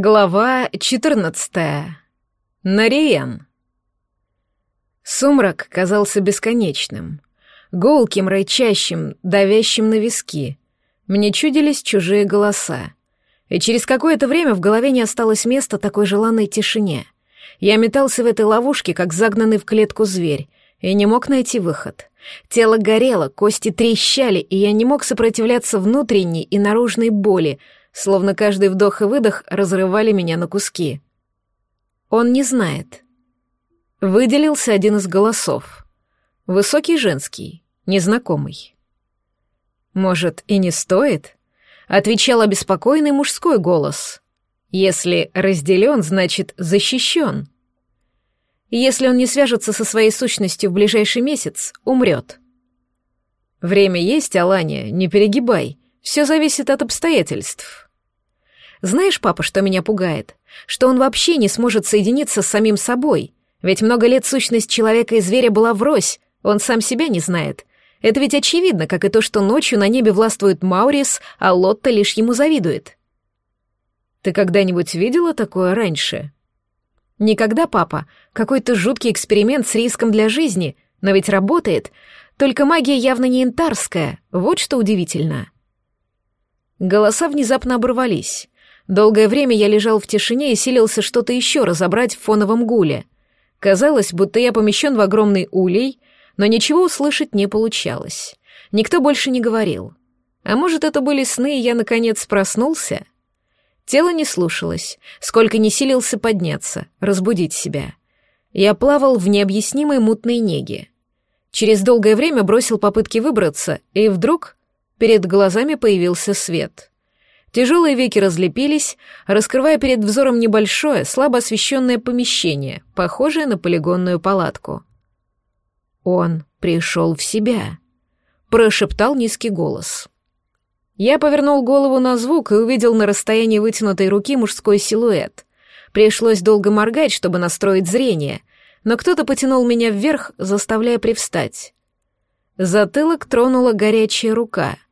Глава 14. Нариен. Сумрак казался бесконечным, гулким, рычащим, давящим на виски. Мне чудились чужие голоса. И через какое-то время в голове не осталось места такой желанной тишине. Я метался в этой ловушке, как загнанный в клетку зверь, и не мог найти выход. Тело горело, кости трещали, и я не мог сопротивляться внутренней и наружной боли — словно каждый вдох и выдох разрывали меня на куски. Он не знает. Выделился один из голосов. Высокий женский, незнакомый. Может, и не стоит? Отвечал обеспокоенный мужской голос. Если разделен, значит защищен. Если он не свяжется со своей сущностью в ближайший месяц, умрет. Время есть, Алания, не перегибай. Все зависит от обстоятельств. Знаешь, папа, что меня пугает? Что он вообще не сможет соединиться с самим собой. Ведь много лет сущность человека и зверя была врозь, он сам себя не знает. Это ведь очевидно, как и то, что ночью на небе властвует Маурис, а Лотта лишь ему завидует. Ты когда-нибудь видела такое раньше? Никогда, папа. Какой-то жуткий эксперимент с риском для жизни, но ведь работает. Только магия явно не интарская, вот что удивительно. Голоса внезапно оборвались. Долгое время я лежал в тишине и силился что-то еще разобрать в фоновом гуле. Казалось, будто я помещен в огромный улей, но ничего услышать не получалось. Никто больше не говорил. А может, это были сны, и я, наконец, проснулся? Тело не слушалось, сколько не силился подняться, разбудить себя. Я плавал в необъяснимой мутной неге. Через долгое время бросил попытки выбраться, и вдруг перед глазами появился свет — Тяжелые веки разлепились, раскрывая перед взором небольшое, слабо освещенное помещение, похожее на полигонную палатку. «Он пришел в себя», — прошептал низкий голос. Я повернул голову на звук и увидел на расстоянии вытянутой руки мужской силуэт. Пришлось долго моргать, чтобы настроить зрение, но кто-то потянул меня вверх, заставляя привстать. Затылок тронула горячая рука —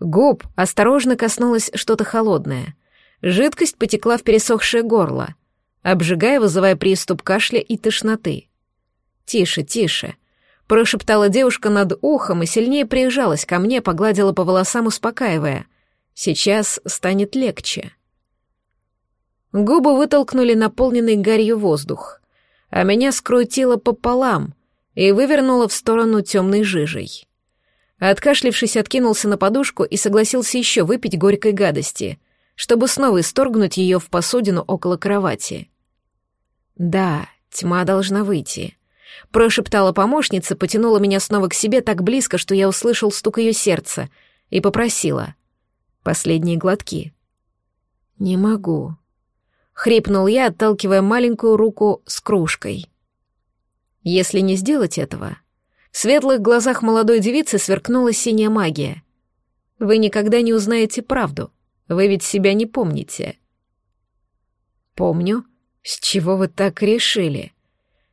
Губ осторожно коснулось что-то холодное. Жидкость потекла в пересохшее горло, обжигая, вызывая приступ кашля и тошноты. «Тише, тише», — прошептала девушка над ухом и сильнее прижалась ко мне, погладила по волосам, успокаивая. «Сейчас станет легче». Губы вытолкнули наполненный гарью воздух, а меня скрутило пополам и вывернуло в сторону темной жижей. Откашлившись, откинулся на подушку и согласился еще выпить горькой гадости, чтобы снова исторгнуть ее в посудину около кровати. «Да, тьма должна выйти», — прошептала помощница, потянула меня снова к себе так близко, что я услышал стук ее сердца, и попросила. Последние глотки. «Не могу», — хрипнул я, отталкивая маленькую руку с кружкой. «Если не сделать этого, в светлых глазах молодой девицы сверкнула синяя магия. «Вы никогда не узнаете правду. Вы ведь себя не помните». «Помню. С чего вы так решили?»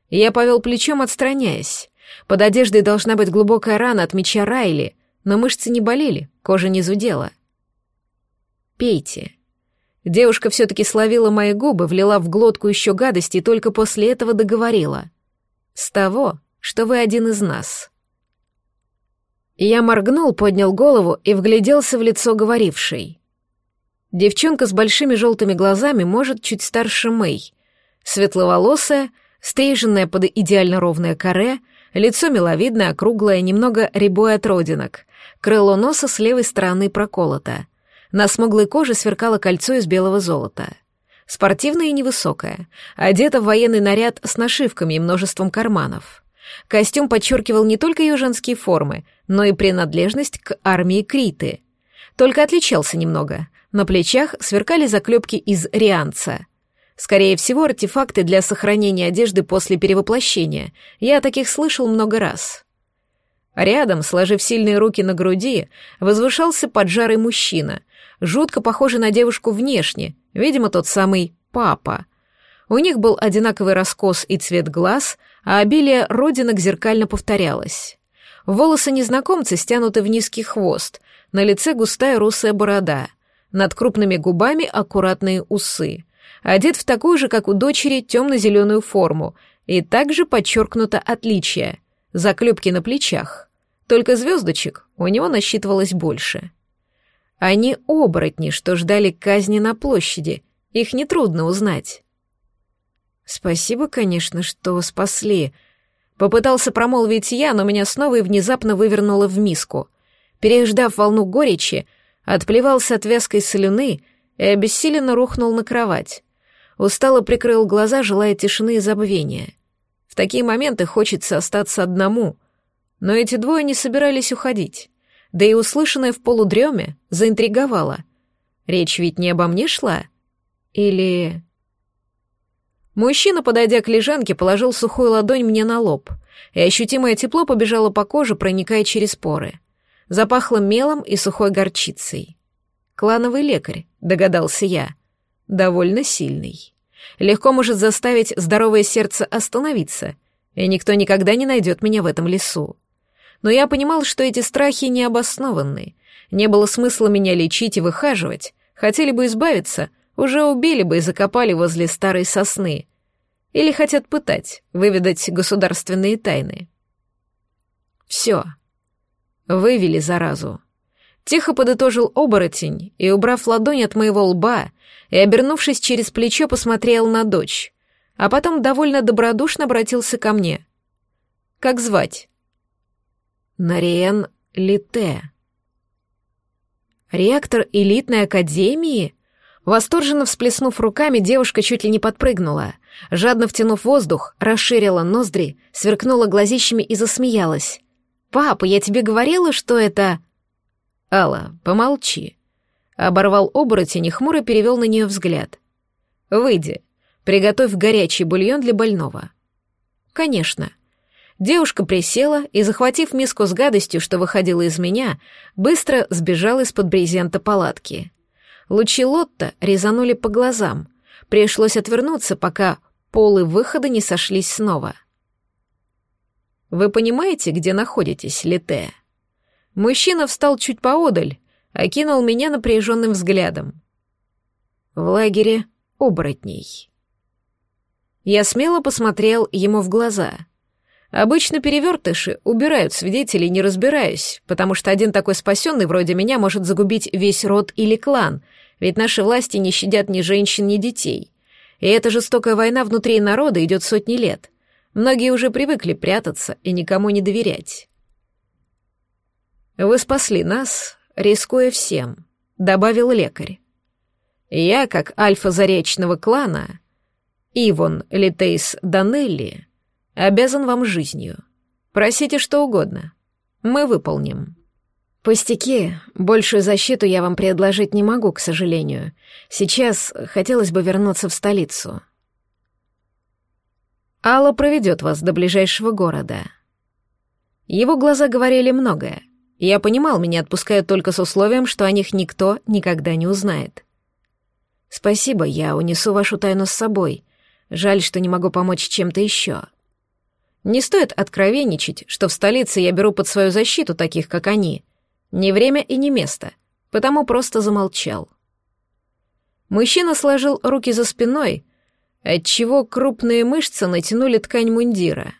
Я повел плечом, отстраняясь. Под одеждой должна быть глубокая рана от меча Райли, но мышцы не болели, кожа не зудела. «Пейте». Девушка все-таки словила мои губы, влила в глотку еще гадости и только после этого договорила. «С того, что вы один из нас». Я моргнул, поднял голову и вгляделся в лицо говорившей. Девчонка с большими желтыми глазами, может, чуть старше Мэй. Светловолосая, стриженная под идеально ровное каре, лицо миловидное, округлое, немного рябое от родинок, крыло носа с левой стороны проколото. На смуглой коже сверкало кольцо из белого золота. Спортивная и невысокая, одета в военный наряд с нашивками и множеством карманов. Костюм подчеркивал не только ее женские формы, но и принадлежность к армии Криты. Только отличался немного. На плечах сверкали заклепки из рианца. Скорее всего, артефакты для сохранения одежды после перевоплощения. Я о таких слышал много раз. Рядом, сложив сильные руки на груди, возвышался поджарый мужчина, жутко похожий на девушку внешне, видимо, тот самый папа. У них был одинаковый раскос и цвет глаз, а обилие родинок зеркально повторялось. Волосы незнакомца стянуты в низкий хвост, на лице густая русая борода, над крупными губами аккуратные усы, одет в такую же, как у дочери, темно-зеленую форму, и также подчеркнуто отличие — заклепки на плечах. Только звездочек у него насчитывалось больше. Они оборотни, что ждали казни на площади, их нетрудно узнать. «Спасибо, конечно, что спасли», Попытался промолвить я, но меня снова и внезапно вывернуло в миску. Переждав волну горечи, отплевался от вязкой слюны и обессиленно рухнул на кровать. Устало прикрыл глаза, желая тишины и забвения. В такие моменты хочется остаться одному. Но эти двое не собирались уходить. Да и услышанное в полудреме заинтриговало. Речь ведь не обо мне шла? Или... Мужчина, подойдя к лежанке, положил сухую ладонь мне на лоб, и ощутимое тепло побежало по коже, проникая через поры. Запахло мелом и сухой горчицей. Клановый лекарь, догадался я. Довольно сильный. Легко может заставить здоровое сердце остановиться, и никто никогда не найдет меня в этом лесу. Но я понимал, что эти страхи необоснованы. Не было смысла меня лечить и выхаживать. Хотели бы избавиться, уже убили бы и закопали возле старой сосны. Или хотят пытать, выведать государственные тайны. Все. Вывели заразу. Тихо подытожил оборотень и, убрав ладонь от моего лба, и, обернувшись через плечо, посмотрел на дочь, а потом довольно добродушно обратился ко мне. «Как звать?» «Нариен Лите». «Ректор элитной академии?» Восторженно всплеснув руками, девушка чуть ли не подпрыгнула. Жадно втянув воздух, расширила ноздри, сверкнула глазищами и засмеялась. «Папа, я тебе говорила, что это...» «Алла, помолчи». Оборвал оборотень и хмуро перевел на нее взгляд. «Выйди, приготовь горячий бульон для больного». «Конечно». Девушка присела и, захватив миску с гадостью, что выходила из меня, быстро сбежала из-под брезента палатки. Лучи Лотта резанули по глазам. Пришлось отвернуться, пока полы выхода не сошлись снова. «Вы понимаете, где находитесь, Лите?» Мужчина встал чуть поодаль, окинул меня напряженным взглядом. «В лагере оборотней». Я смело посмотрел ему в глаза — Обычно перевертыши убирают свидетелей, не разбираясь, потому что один такой спасенный вроде меня может загубить весь род или клан, ведь наши власти не щадят ни женщин, ни детей. И эта жестокая война внутри народа идет сотни лет. Многие уже привыкли прятаться и никому не доверять. «Вы спасли нас, рискуя всем», — добавил лекарь. «Я, как альфа заречного клана, Ивон Литейс Данелли, Обязан вам жизнью. Просите что угодно. Мы выполним». «Пустяки. Большую защиту я вам предложить не могу, к сожалению. Сейчас хотелось бы вернуться в столицу». Алла проведет вас до ближайшего города. Его глаза говорили многое. Я понимал, меня отпускают только с условием, что о них никто никогда не узнает. Спасибо, я унесу вашу тайну с собой. Жаль, что не могу помочь чем-то еще. Не стоит откровенничать, что в столице я беру под свою защиту таких, как они. Не время и не место, потому просто замолчал. Мужчина сложил руки за спиной, отчего крупные мышцы натянули ткань мундира.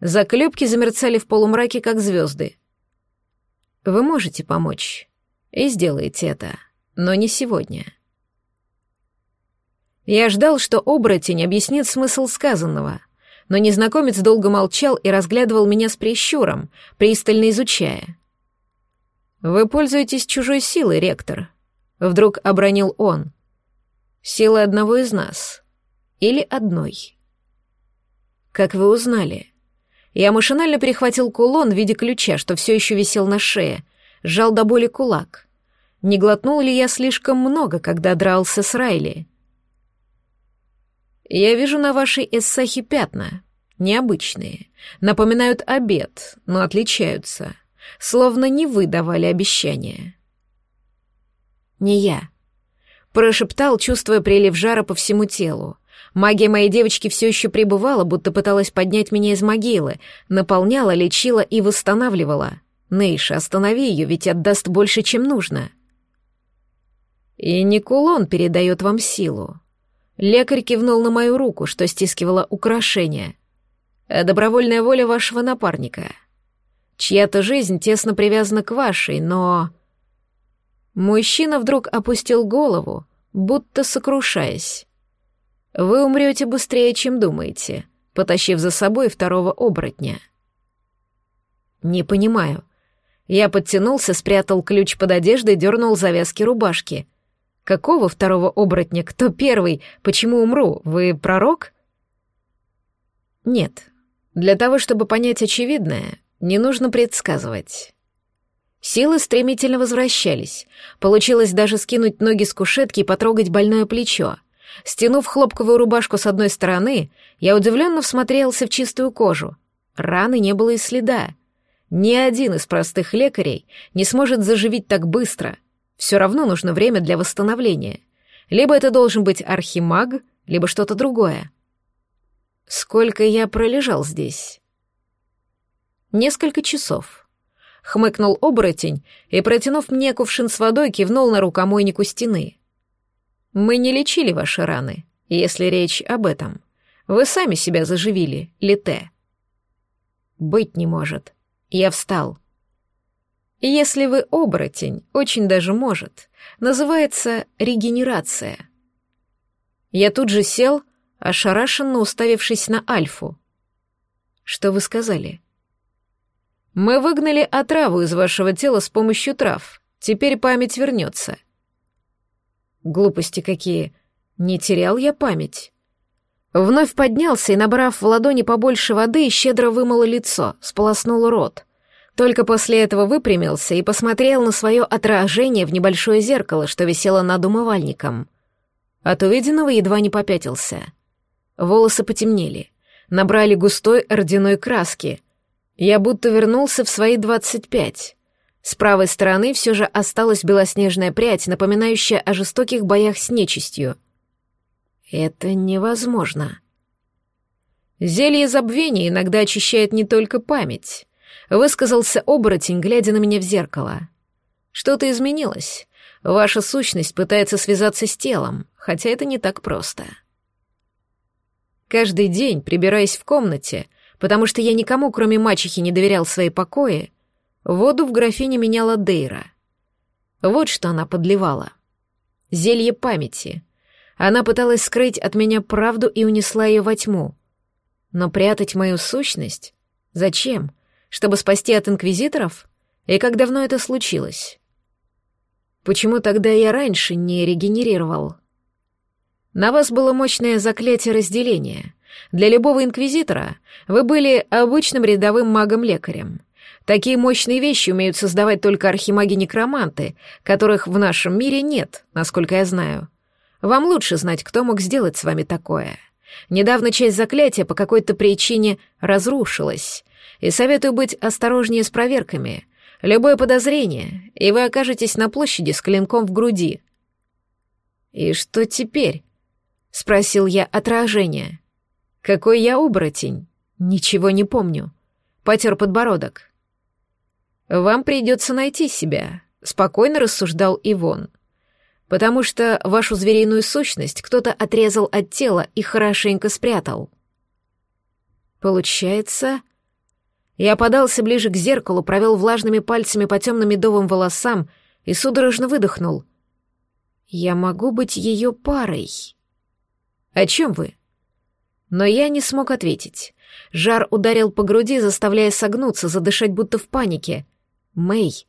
Заклепки замерцали в полумраке, как звезды. Вы можете помочь, и сделаете это, но не сегодня. Я ждал, что оборотень объяснит смысл сказанного — но незнакомец долго молчал и разглядывал меня с прищуром, пристально изучая. «Вы пользуетесь чужой силой, ректор», — вдруг обронил он. «Силой одного из нас. Или одной». «Как вы узнали?» Я машинально перехватил кулон в виде ключа, что все еще висел на шее, сжал до боли кулак. Не глотнул ли я слишком много, когда дрался с Райли?» Я вижу на вашей эссахе пятна. Необычные. Напоминают обед, но отличаются. Словно не вы давали обещания. Не я. Прошептал, чувствуя прилив жара по всему телу. Магия моей девочки все еще пребывала, будто пыталась поднять меня из могилы, наполняла, лечила и восстанавливала. Нейша, останови ее, ведь отдаст больше, чем нужно. И не кулон передает вам силу. Лекарь кивнул на мою руку, что стискивало украшение. «Добровольная воля вашего напарника. Чья-то жизнь тесно привязана к вашей, но...» Мужчина вдруг опустил голову, будто сокрушаясь. «Вы умрете быстрее, чем думаете», потащив за собой второго оборотня. «Не понимаю». Я подтянулся, спрятал ключ под одеждой, дернул завязки рубашки. Какого второго оборотня? Кто первый? Почему умру? Вы пророк? Нет. Для того, чтобы понять очевидное, не нужно предсказывать. Силы стремительно возвращались. Получилось даже скинуть ноги с кушетки и потрогать больное плечо. Стянув хлопковую рубашку с одной стороны, я удивленно всмотрелся в чистую кожу. Раны не было и следа. Ни один из простых лекарей не сможет заживить так быстро — все равно нужно время для восстановления. Либо это должен быть архимаг, либо что-то другое. Сколько я пролежал здесь? Несколько часов. Хмыкнул оборотень и, протянув мне кувшин с водой, кивнул на рукомойнику стены. Мы не лечили ваши раны, если речь об этом. Вы сами себя заживили, Лите. Быть не может. Я встал. Если вы оборотень, очень даже может. Называется регенерация. Я тут же сел, ошарашенно уставившись на Альфу. Что вы сказали? Мы выгнали отраву из вашего тела с помощью трав. Теперь память вернется. Глупости какие. Не терял я память. Вновь поднялся и, набрав в ладони побольше воды, щедро вымыл лицо, сполоснул рот — только после этого выпрямился и посмотрел на свое отражение в небольшое зеркало, что висело над умывальником. От увиденного едва не попятился. Волосы потемнели, набрали густой орденой краски. Я будто вернулся в свои двадцать пять. С правой стороны все же осталась белоснежная прядь, напоминающая о жестоких боях с нечистью. Это невозможно. Зелье забвения иногда очищает не только память высказался оборотень, глядя на меня в зеркало. Что-то изменилось. Ваша сущность пытается связаться с телом, хотя это не так просто. Каждый день, прибираясь в комнате, потому что я никому, кроме мачехи, не доверял свои покои, воду в графине меняла Дейра. Вот что она подливала. Зелье памяти. Она пыталась скрыть от меня правду и унесла ее во тьму. Но прятать мою сущность? Зачем? — чтобы спасти от инквизиторов? И как давно это случилось? Почему тогда я раньше не регенерировал? На вас было мощное заклятие разделения. Для любого инквизитора вы были обычным рядовым магом-лекарем. Такие мощные вещи умеют создавать только архимаги-некроманты, которых в нашем мире нет, насколько я знаю. Вам лучше знать, кто мог сделать с вами такое. Недавно часть заклятия по какой-то причине разрушилась, и советую быть осторожнее с проверками. Любое подозрение, и вы окажетесь на площади с клинком в груди. «И что теперь?» — спросил я отражение. «Какой я оборотень? Ничего не помню». Потер подбородок. «Вам придется найти себя», — спокойно рассуждал Ивон. «Потому что вашу звериную сущность кто-то отрезал от тела и хорошенько спрятал». «Получается...» Я подался ближе к зеркалу, провел влажными пальцами по темным медовым волосам и судорожно выдохнул. «Я могу быть ее парой». «О чем вы?» Но я не смог ответить. Жар ударил по груди, заставляя согнуться, задышать будто в панике. «Мэй,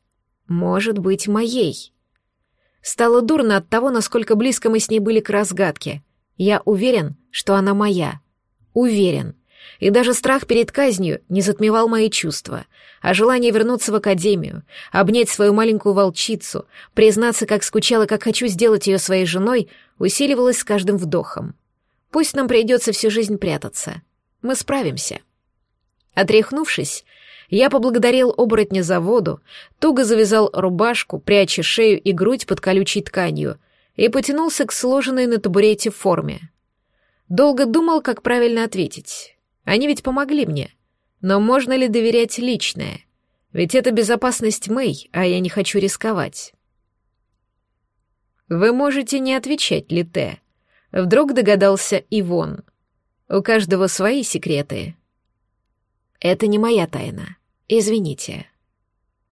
может быть, моей». Стало дурно от того, насколько близко мы с ней были к разгадке. Я уверен, что она моя. Уверен и даже страх перед казнью не затмевал мои чувства, а желание вернуться в академию, обнять свою маленькую волчицу, признаться, как скучала, как хочу сделать ее своей женой, усиливалось с каждым вдохом. Пусть нам придется всю жизнь прятаться. Мы справимся. Отряхнувшись, я поблагодарил оборотня за воду, туго завязал рубашку, пряча шею и грудь под колючей тканью, и потянулся к сложенной на табурете форме. Долго думал, как правильно ответить. Они ведь помогли мне. Но можно ли доверять личное? Ведь это безопасность Мэй, а я не хочу рисковать. Вы можете не отвечать, Лите. Вдруг догадался Ивон. У каждого свои секреты. Это не моя тайна. Извините.